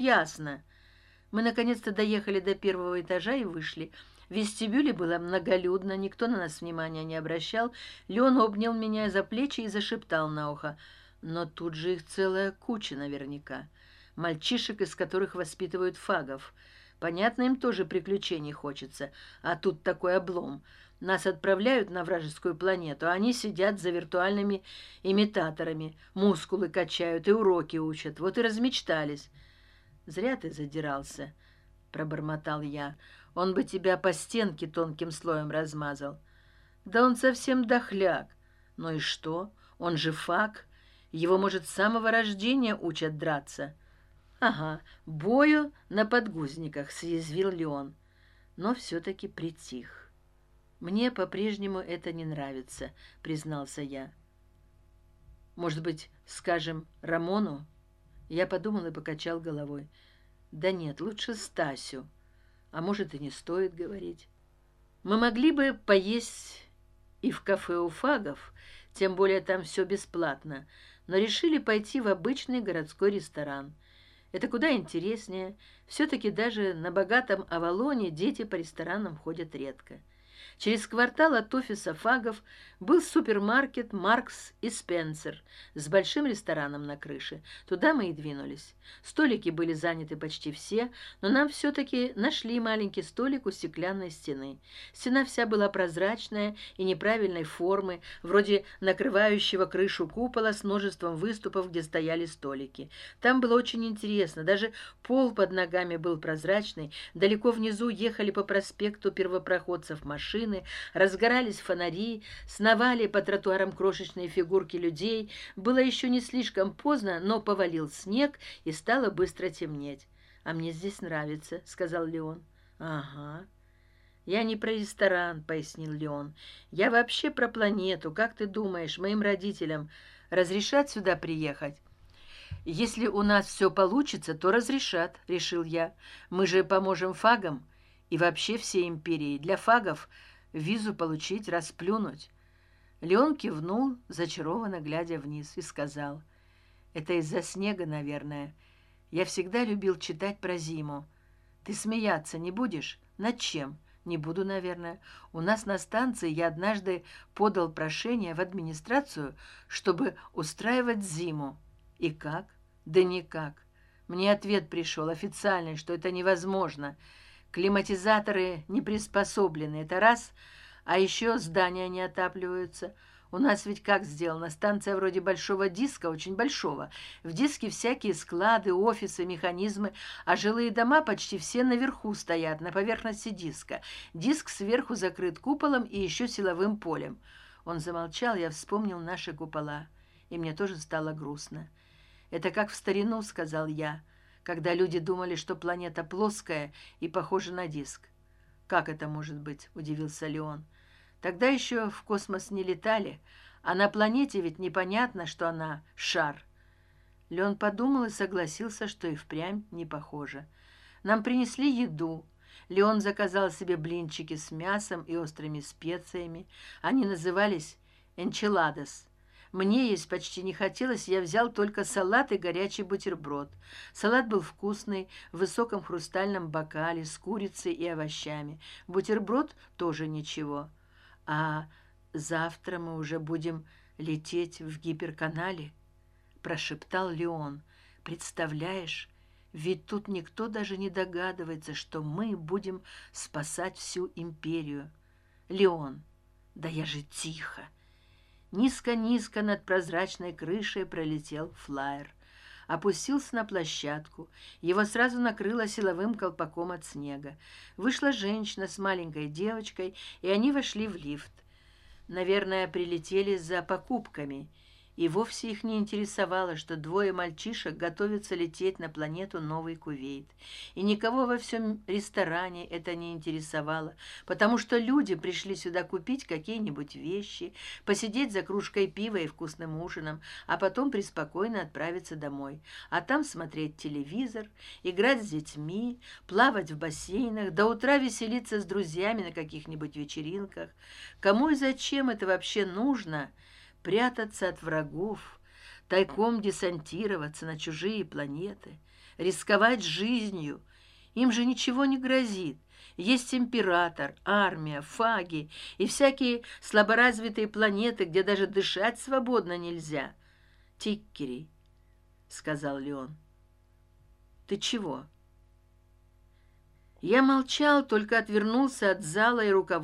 ясно. Мы наконец то доехали до первого этажа и вышли. В вестибюле было многолюдно никто на нас внимания не обращал. Леон обнял меня за плечи и зашептал на ухо. Но тут же их целая куча наверняка. Мальчишек из которых воспитывают фагов. Понятно им тоже приключений хочется. А тут такой облом. Нас отправляют на вражескую планету а они сидят за виртуальными имитаторами. Мускулы качают и уроки учат. Вот и размечтались зря ты задирался пробормотал я. Он бы тебя по стенке тонким слоем размазал. Да он совсем дохляк. Ну и что? Он же фак. Его может с самого рождения учат драться. Ага бою на подгузниках съязвил леон. Но все таки притих. Мне по прежнему это не нравится признался я. Может быть скажем рамону я подумал и покачал головой. Да нет лучше стасю. А может и не стоит говорить. Мы могли бы поесть и в кафе у фагов тем более там все бесплатно но решили пойти в обычный городской ресторан. Это куда интереснее. Все таки даже на богатом авалоне дети по ресторанам ходят редко через квартал от офиса фагов был супермаркет маркс и спенсер с большим рестораном на крыше. Туда мы и двинулись. Столики были заняты почти все но нам все таки нашли маленький столик у стеклянной стены. Стена вся была прозрачная и неправильной формы вроде накрывающего крышу купола с множеством выступов где стояли столики. Там было очень интересно даже пол под ногами был прозрачный далеко внизу ехали по проспекту первопроходцев машины машины разгорались фонари сновали по тротуарам крошечные фигурки людей. Было еще не слишком поздно но повалил снег и стало быстро темнеть. А мне здесь нравится сказал леон. Ага я не про ресторан пояснил леон. Я вообще про планету. Как ты думаешь моим родителям разрешат сюда приехать? Если у нас все получится то разрешат решил я. Мы же поможем фагам и вообще всей империи. Для фагов визу получить расплюнуть. Леон кивнул зачарованно глядя вниз и сказал это из за снега наверное. Я всегда любил читать про зиму. Ты смеяться не будешь? Над чем? Не буду наверное. У нас на станции я однажды подал прошение в администрацию чтобы устраивать зиму. И как? Да никак. Мне ответ пришел официальный что это невозможно климатизаторы не приспособлены это раз. А еще здания не отапливаются. У нас ведь как сделано станция вроде большого диска очень большого. В диске всякие склады офисы механизмы а жилые дома почти все наверху стоят на поверхности диска. Диск сверху закрыт куполом и еще силовым полем. Он замолчал я вспомнил наши купола. И мне тоже стало грустно. Это как в старину сказал я когда люди думали что планета плоская и похожа на диск. Как это может быть удивился леон. Тогда еще в космос не летали а на планете ведь непонятно что она шар леон подумал и согласился что и впрямь не похоже. Нам принесли еду леон заказал себе блинчики с мясом и острыми специями. Они назывались энчеладос мне есть почти не хотелось я взял только салат и горячий бутерброд. Салат был вкусный в высоком хрустальном бокале с курицей и овощами. Бутерброд тоже ничего. А завтра мы уже будем лететь в гиперканале прошептал леон. Представляешь ведь тут никто даже не догадывается что мы будем спасать всю империю. Леон да я же тихо низко низко над прозрачной крышей пролетел флайер. Опустился на площадку. Его сразу накрыло силовым колпаком от снега. Вышла женщина с маленькой девочкой и они вошли в лифт. Наверное прилетели за покупками и вовсе их не интересовало что двое мальчишек готовятся лететь на планету новый кувейт. И никого во всем ресторане это не интересовало потому что люди пришли сюда купить какие нибудь вещи посидеть за кружкой пива и вкусным ужином а потом преспокойно отправиться домой. А там смотреть телевизор играть с детьми плавать в бассейнах до утра веселиться с друзьями на каких нибудь вечеринках. Кому и зачем это вообще нужно прятаться от врагов тайком десантироваться на чужие планеты рисковать жизнью. Им же ничего не грозит. Есть император армия фаги и всякие слаборазвитые планеты где даже дышать свободно нельзя. Тиккери сказал леон. Ты чего? Я молчал только отвернулся от зала и руководства